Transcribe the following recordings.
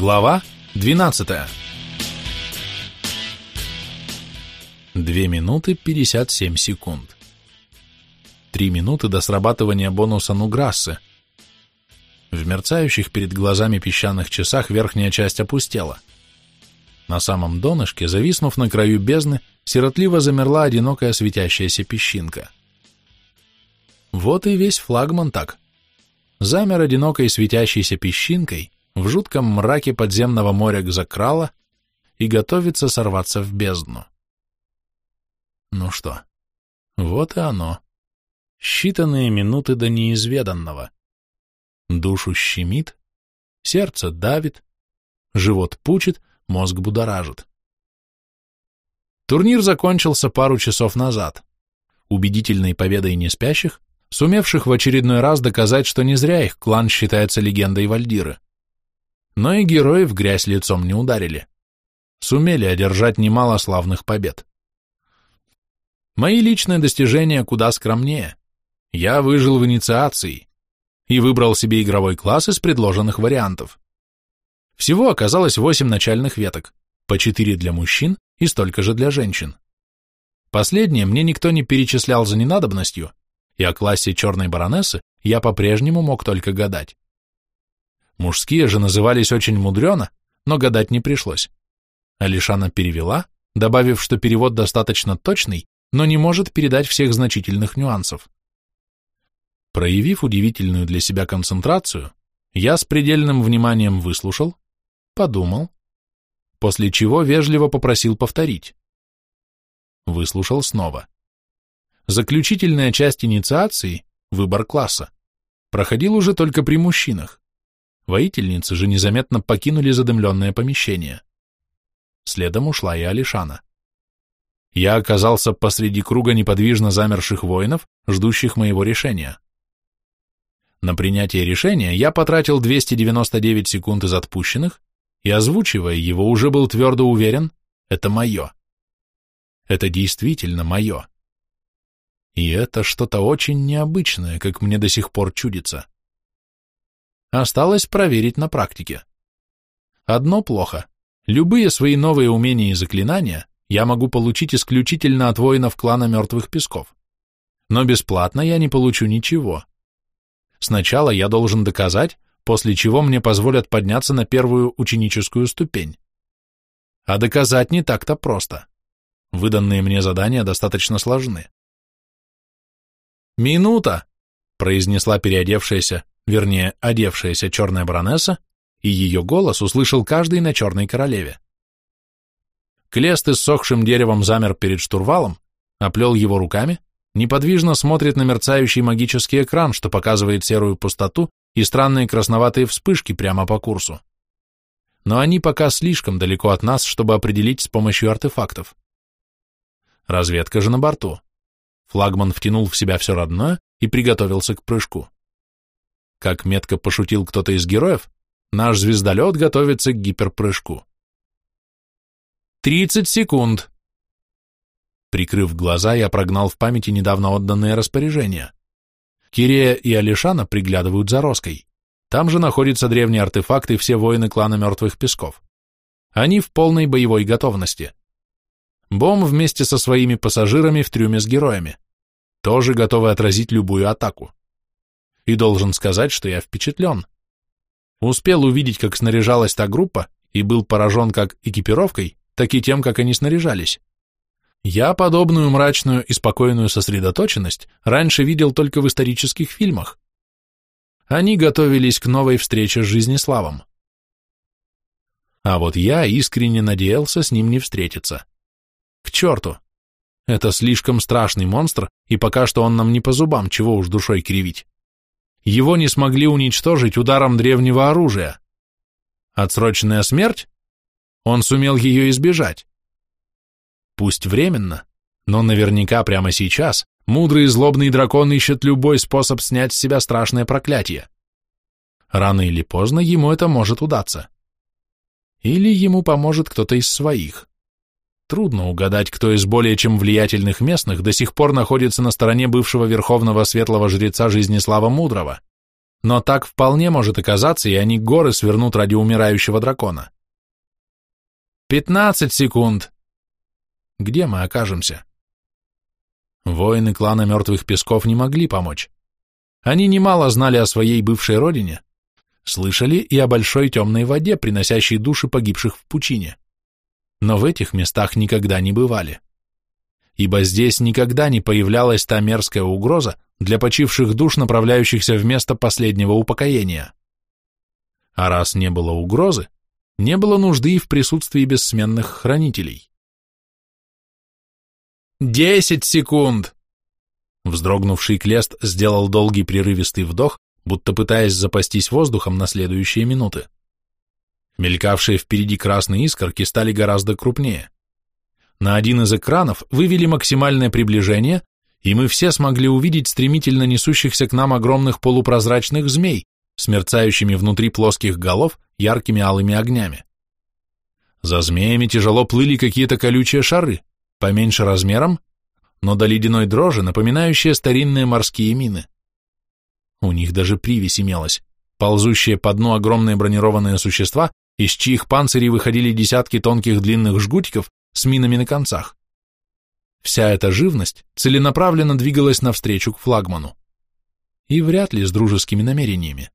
Глава 12 Две минуты 57 секунд. Три минуты до срабатывания бонуса Нуграссы. В мерцающих перед глазами песчаных часах верхняя часть опустела. На самом донышке, зависнув на краю бездны, сиротливо замерла одинокая светящаяся песчинка. Вот и весь флагман так. Замер одинокой светящейся песчинкой, в жутком мраке подземного моря закрала и готовится сорваться в бездну. Ну что, вот и оно. Считанные минуты до неизведанного. Душу щемит, сердце давит, живот пучит, мозг будоражит. Турнир закончился пару часов назад, убедительной победой неспящих, сумевших в очередной раз доказать, что не зря их клан считается легендой Вальдиры но и герои в грязь лицом не ударили. Сумели одержать немало славных побед. Мои личные достижения куда скромнее. Я выжил в инициации и выбрал себе игровой класс из предложенных вариантов. Всего оказалось восемь начальных веток, по четыре для мужчин и столько же для женщин. Последнее мне никто не перечислял за ненадобностью, и о классе черной баронессы я по-прежнему мог только гадать. Мужские же назывались очень мудрено, но гадать не пришлось. Алишана перевела, добавив, что перевод достаточно точный, но не может передать всех значительных нюансов. Проявив удивительную для себя концентрацию, я с предельным вниманием выслушал, подумал, после чего вежливо попросил повторить. Выслушал снова. Заключительная часть инициации, выбор класса, проходил уже только при мужчинах. Воительницы же незаметно покинули задымленное помещение. Следом ушла и Алишана. Я оказался посреди круга неподвижно замерших воинов, ждущих моего решения. На принятие решения я потратил 299 секунд из отпущенных, и, озвучивая его, уже был твердо уверен, это мое. Это действительно мое. И это что-то очень необычное, как мне до сих пор чудится. Осталось проверить на практике. Одно плохо. Любые свои новые умения и заклинания я могу получить исключительно от воинов клана Мертвых Песков. Но бесплатно я не получу ничего. Сначала я должен доказать, после чего мне позволят подняться на первую ученическую ступень. А доказать не так-то просто. Выданные мне задания достаточно сложны. «Минута!» — произнесла переодевшаяся, вернее, одевшаяся черная баронесса, и ее голос услышал каждый на черной королеве. Клест иссохшим деревом замер перед штурвалом, оплел его руками, неподвижно смотрит на мерцающий магический экран, что показывает серую пустоту и странные красноватые вспышки прямо по курсу. Но они пока слишком далеко от нас, чтобы определить с помощью артефактов. Разведка же на борту. Флагман втянул в себя все родное и приготовился к прыжку. Как метко пошутил кто-то из героев, наш звездолет готовится к гиперпрыжку. «Тридцать секунд!» Прикрыв глаза, я прогнал в памяти недавно отданные распоряжения. Кирея и Алишана приглядывают за Роской. Там же находятся древние артефакты и все воины клана Мертвых Песков. Они в полной боевой готовности. Бом вместе со своими пассажирами в трюме с героями. Тоже готовы отразить любую атаку и должен сказать, что я впечатлен. Успел увидеть, как снаряжалась та группа, и был поражен как экипировкой, так и тем, как они снаряжались. Я подобную мрачную и спокойную сосредоточенность раньше видел только в исторических фильмах. Они готовились к новой встрече с Жизнеславом. А вот я искренне надеялся с ним не встретиться. К черту! Это слишком страшный монстр, и пока что он нам не по зубам, чего уж душой кривить. Его не смогли уничтожить ударом древнего оружия. Отсроченная смерть? Он сумел ее избежать. Пусть временно, но наверняка прямо сейчас мудрый и злобный дракон ищет любой способ снять с себя страшное проклятие. Рано или поздно ему это может удаться. Или ему поможет кто-то из своих. Трудно угадать, кто из более чем влиятельных местных до сих пор находится на стороне бывшего верховного светлого жреца Жизнеслава Мудрого. но так вполне может оказаться, и они горы свернут ради умирающего дракона. Пятнадцать секунд. Где мы окажемся? Воины клана Мертвых Песков не могли помочь. Они немало знали о своей бывшей родине, слышали и о большой темной воде, приносящей души погибших в пучине. Но в этих местах никогда не бывали. Ибо здесь никогда не появлялась та мерзкая угроза для почивших душ, направляющихся в место последнего упокоения. А раз не было угрозы, не было нужды и в присутствии бессменных хранителей. «Десять секунд!» Вздрогнувший Клест сделал долгий прерывистый вдох, будто пытаясь запастись воздухом на следующие минуты. Мелькавшие впереди красные искорки стали гораздо крупнее. На один из экранов вывели максимальное приближение, и мы все смогли увидеть стремительно несущихся к нам огромных полупрозрачных змей, смерцающими внутри плоских голов яркими алыми огнями. За змеями тяжело плыли какие-то колючие шары, поменьше размером, но до ледяной дрожи, напоминающие старинные морские мины. У них даже привязь имелась, ползущие по дну огромные бронированные существа, из чьих панцирей выходили десятки тонких длинных жгутиков с минами на концах. Вся эта живность целенаправленно двигалась навстречу к флагману. И вряд ли с дружескими намерениями.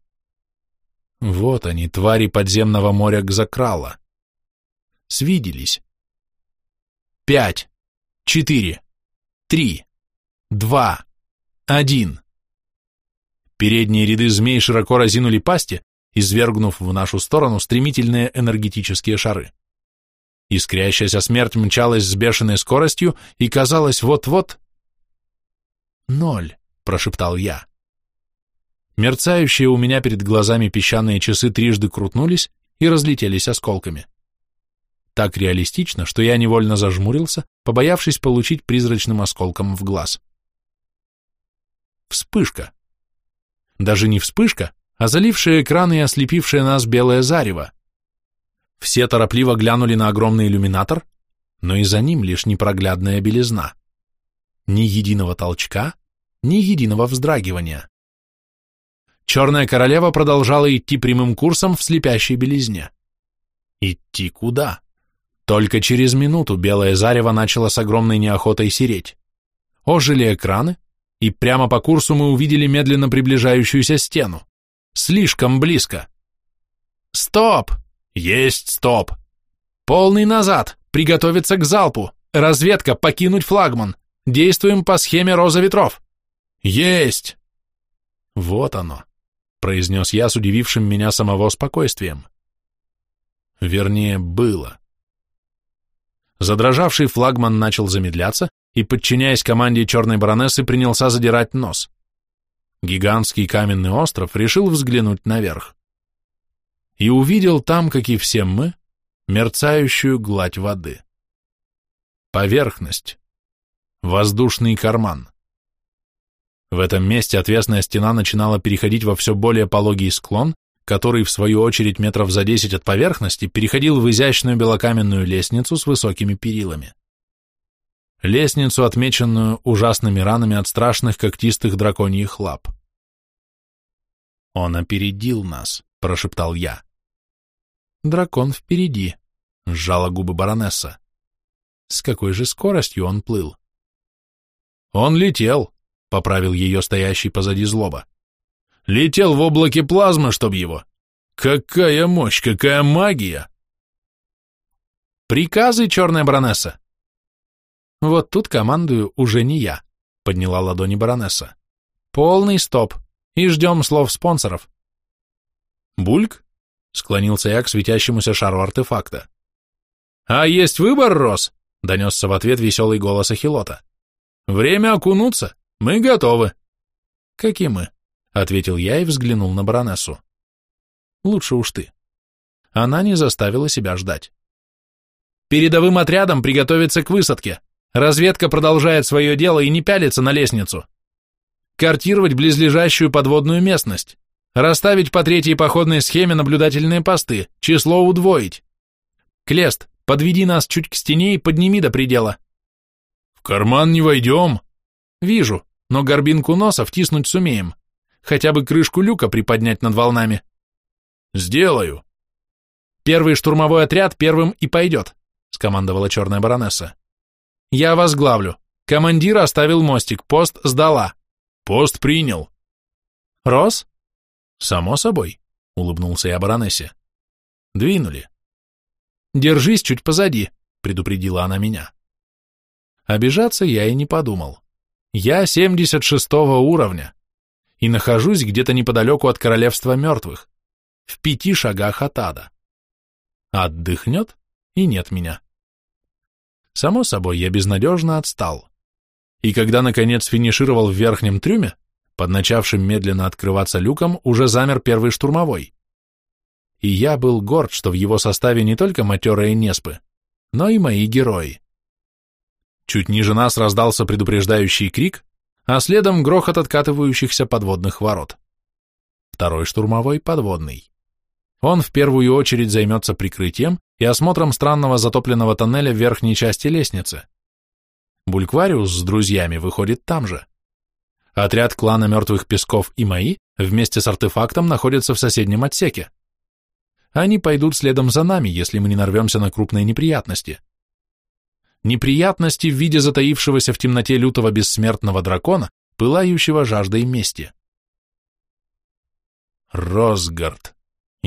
Вот они, твари подземного моря Гзакрала. Свиделись. Пять четыре, три, два, один. Передние ряды змей широко разинули пасти, извергнув в нашу сторону стремительные энергетические шары. Искрящаяся смерть мчалась с бешеной скоростью и казалось вот-вот... «Ноль», — прошептал я. Мерцающие у меня перед глазами песчаные часы трижды крутнулись и разлетелись осколками так реалистично, что я невольно зажмурился, побоявшись получить призрачным осколком в глаз. Вспышка. Даже не вспышка, а залившая экраны и ослепившее нас белое зарево. Все торопливо глянули на огромный иллюминатор, но и за ним лишь непроглядная белизна. Ни единого толчка, ни единого вздрагивания. Черная королева продолжала идти прямым курсом в слепящей белизне. Идти куда? Только через минуту белое зарево начало с огромной неохотой сереть. Ожили экраны, и прямо по курсу мы увидели медленно приближающуюся стену. Слишком близко. «Стоп! Есть стоп! Полный назад! Приготовиться к залпу! Разведка, покинуть флагман! Действуем по схеме роза ветров!» «Есть!» «Вот оно», — произнес я с удивившим меня самого спокойствием. Вернее, было. Задрожавший флагман начал замедляться и, подчиняясь команде черной баронессы, принялся задирать нос. Гигантский каменный остров решил взглянуть наверх. И увидел там, как и все мы, мерцающую гладь воды. Поверхность. Воздушный карман. В этом месте отвесная стена начинала переходить во все более пологий склон, который, в свою очередь, метров за десять от поверхности, переходил в изящную белокаменную лестницу с высокими перилами. Лестницу, отмеченную ужасными ранами от страшных когтистых драконьих лап. «Он опередил нас», — прошептал я. «Дракон впереди», — сжала губы баронесса. С какой же скоростью он плыл? «Он летел», — поправил ее стоящий позади злоба. Летел в облаке плазмы, чтоб его. Какая мощь, какая магия! Приказы, черная баронесса. Вот тут командую уже не я, подняла ладони баронесса. Полный стоп. И ждем слов спонсоров. Бульк? Склонился я к светящемуся шару артефакта. А есть выбор, Рос? Донесся в ответ веселый голос Ахилота. Время окунуться. Мы готовы. Какие мы? ответил я и взглянул на баронессу. Лучше уж ты. Она не заставила себя ждать. Передовым отрядом приготовиться к высадке. Разведка продолжает свое дело и не пялится на лестницу. Картировать близлежащую подводную местность. Расставить по третьей походной схеме наблюдательные посты, число удвоить. Клест, подведи нас чуть к стене и подними до предела. В карман не войдем. Вижу, но горбинку носа втиснуть сумеем. Хотя бы крышку люка приподнять над волнами. Сделаю. Первый штурмовой отряд первым и пойдет, скомандовала черная баронесса. Я возглавлю. Командир оставил мостик, пост сдала. Пост принял. Рос? Само собой, улыбнулся я баронессе. Двинули. Держись чуть позади, предупредила она меня. Обижаться я и не подумал. Я 76 уровня и нахожусь где-то неподалеку от королевства мертвых, в пяти шагах от ада. Отдыхнет, и нет меня. Само собой, я безнадежно отстал. И когда, наконец, финишировал в верхнем трюме, под начавшим медленно открываться люком, уже замер первый штурмовой. И я был горд, что в его составе не только матерые неспы, но и мои герои. Чуть ниже нас раздался предупреждающий крик, а следом грохот откатывающихся подводных ворот. Второй штурмовой подводный. Он в первую очередь займется прикрытием и осмотром странного затопленного тоннеля в верхней части лестницы. Бульквариус с друзьями выходит там же. Отряд клана Мертвых Песков и мои вместе с артефактом находятся в соседнем отсеке. Они пойдут следом за нами, если мы не нарвемся на крупные неприятности неприятности в виде затаившегося в темноте лютого бессмертного дракона, пылающего жаждой мести. Росгард,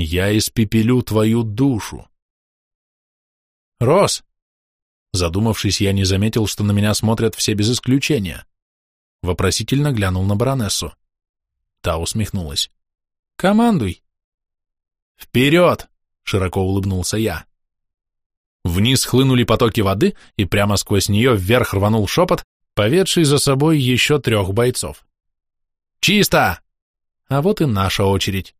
я испепелю твою душу. Рос! Задумавшись, я не заметил, что на меня смотрят все без исключения. Вопросительно глянул на баронессу. Та усмехнулась. «Командуй!» «Вперед!» — широко улыбнулся я. Вниз хлынули потоки воды, и прямо сквозь нее вверх рванул шепот, поведший за собой еще трех бойцов. «Чисто!» А вот и наша очередь.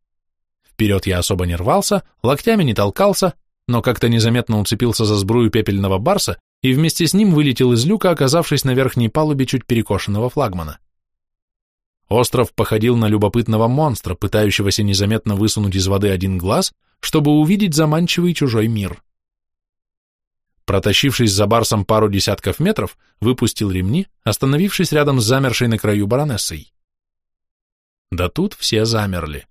Вперед я особо не рвался, локтями не толкался, но как-то незаметно уцепился за сбрую пепельного барса и вместе с ним вылетел из люка, оказавшись на верхней палубе чуть перекошенного флагмана. Остров походил на любопытного монстра, пытающегося незаметно высунуть из воды один глаз, чтобы увидеть заманчивый чужой мир. Протащившись за барсом пару десятков метров, выпустил ремни, остановившись рядом с замершей на краю баронессой. Да тут все замерли.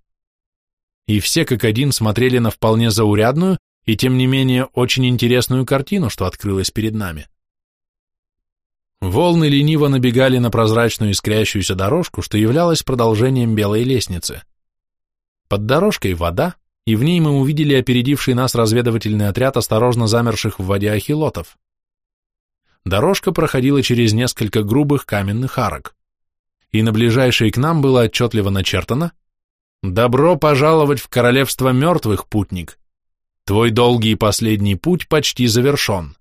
И все как один смотрели на вполне заурядную и тем не менее очень интересную картину, что открылась перед нами. Волны лениво набегали на прозрачную искрящуюся дорожку, что являлась продолжением белой лестницы. Под дорожкой вода, и в ней мы увидели опередивший нас разведывательный отряд осторожно замерших в воде ахилотов. Дорожка проходила через несколько грубых каменных арок, и на ближайшей к нам было отчетливо начертано «Добро пожаловать в королевство мертвых, путник! Твой долгий и последний путь почти завершен.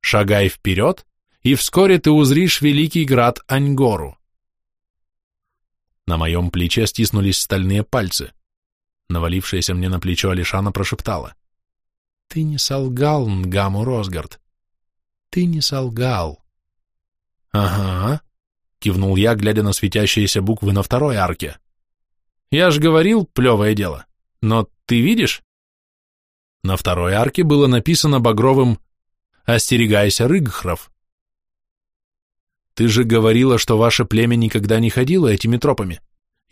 Шагай вперед, и вскоре ты узришь великий град Аньгору». На моем плече стиснулись стальные пальцы. Навалившаяся мне на плечо Алишана прошептала. «Ты не солгал, Нгаму Росгард. Ты не солгал». «Ага», — кивнул я, глядя на светящиеся буквы на второй арке. «Я ж говорил, плевое дело. Но ты видишь?» На второй арке было написано багровым «Остерегайся, Рыгхров». «Ты же говорила, что ваше племя никогда не ходило этими тропами»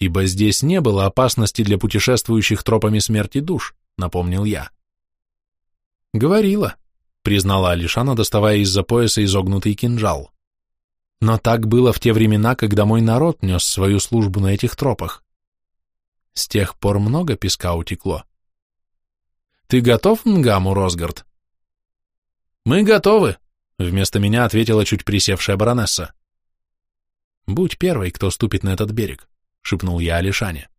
ибо здесь не было опасности для путешествующих тропами смерти душ, напомнил я. Говорила, признала Алишана, доставая из-за пояса изогнутый кинжал. Но так было в те времена, когда мой народ нес свою службу на этих тропах. С тех пор много песка утекло. Ты готов, Нгаму Росгард? Мы готовы, вместо меня ответила чуть присевшая баронесса. Будь первой, кто ступит на этот берег. — шепнул я Алишане.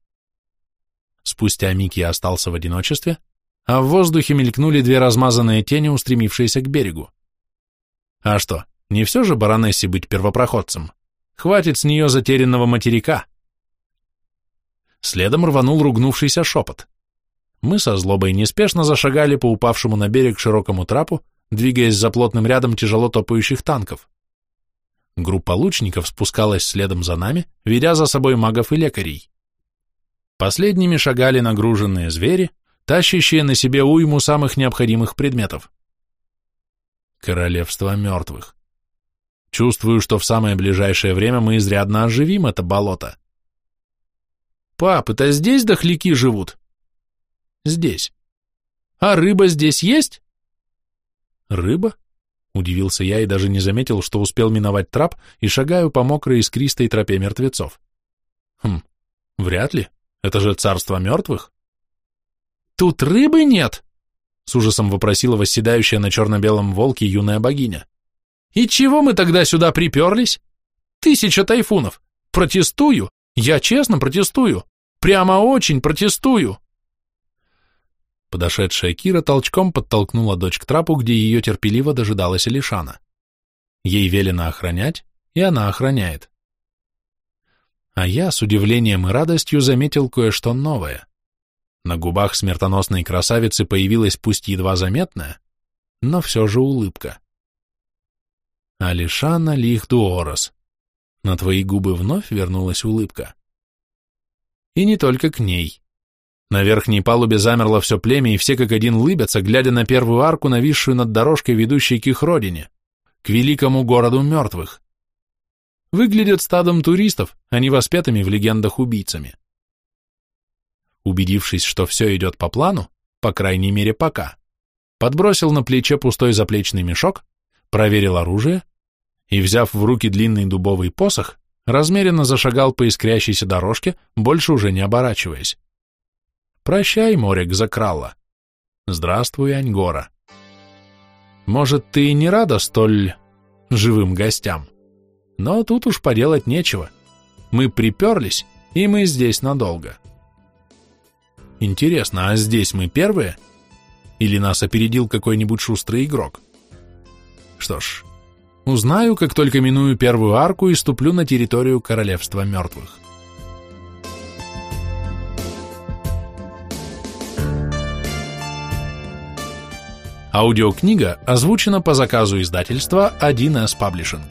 Спустя миг я остался в одиночестве, а в воздухе мелькнули две размазанные тени, устремившиеся к берегу. А что, не все же баронессе быть первопроходцем? Хватит с нее затерянного материка. Следом рванул ругнувшийся шепот. Мы со злобой неспешно зашагали по упавшему на берег широкому трапу, двигаясь за плотным рядом тяжело топающих танков. Группа лучников спускалась следом за нами, ведя за собой магов и лекарей. Последними шагали нагруженные звери, тащащие на себе уйму самых необходимых предметов. Королевство мертвых. Чувствую, что в самое ближайшее время мы изрядно оживим это болото. Пап, это здесь дохляки живут? Здесь. А рыба здесь есть? Рыба? Удивился я и даже не заметил, что успел миновать трап и шагаю по мокрой искристой тропе мертвецов. Хм, вряд ли. Это же царство мертвых. Тут рыбы нет? С ужасом вопросила восседающая на черно-белом волке юная богиня. И чего мы тогда сюда приперлись? Тысяча тайфунов. Протестую. Я честно протестую. Прямо очень протестую. Подошедшая Кира толчком подтолкнула дочь к трапу, где ее терпеливо дожидалась Алишана. Ей велено охранять, и она охраняет. А я с удивлением и радостью заметил кое-что новое. На губах смертоносной красавицы появилась пусть едва заметная, но все же улыбка. Алишана Лихдуорос. На твои губы вновь вернулась улыбка. И не только к ней. На верхней палубе замерло все племя, и все как один лыбятся, глядя на первую арку, нависшую над дорожкой, ведущей к их родине, к великому городу мертвых. Выглядят стадом туристов, а не воспетыми в легендах убийцами. Убедившись, что все идет по плану, по крайней мере пока, подбросил на плече пустой заплечный мешок, проверил оружие и, взяв в руки длинный дубовый посох, размеренно зашагал по искрящейся дорожке, больше уже не оборачиваясь. «Прощай, море Гзакралла! Здравствуй, Аньгора! Может, ты и не рада столь живым гостям, но тут уж поделать нечего. Мы приперлись, и мы здесь надолго. Интересно, а здесь мы первые? Или нас опередил какой-нибудь шустрый игрок? Что ж, Узнаю, как только миную первую арку и ступлю на территорию Королевства Мертвых. Аудиокнига озвучена по заказу издательства 1С Publishing.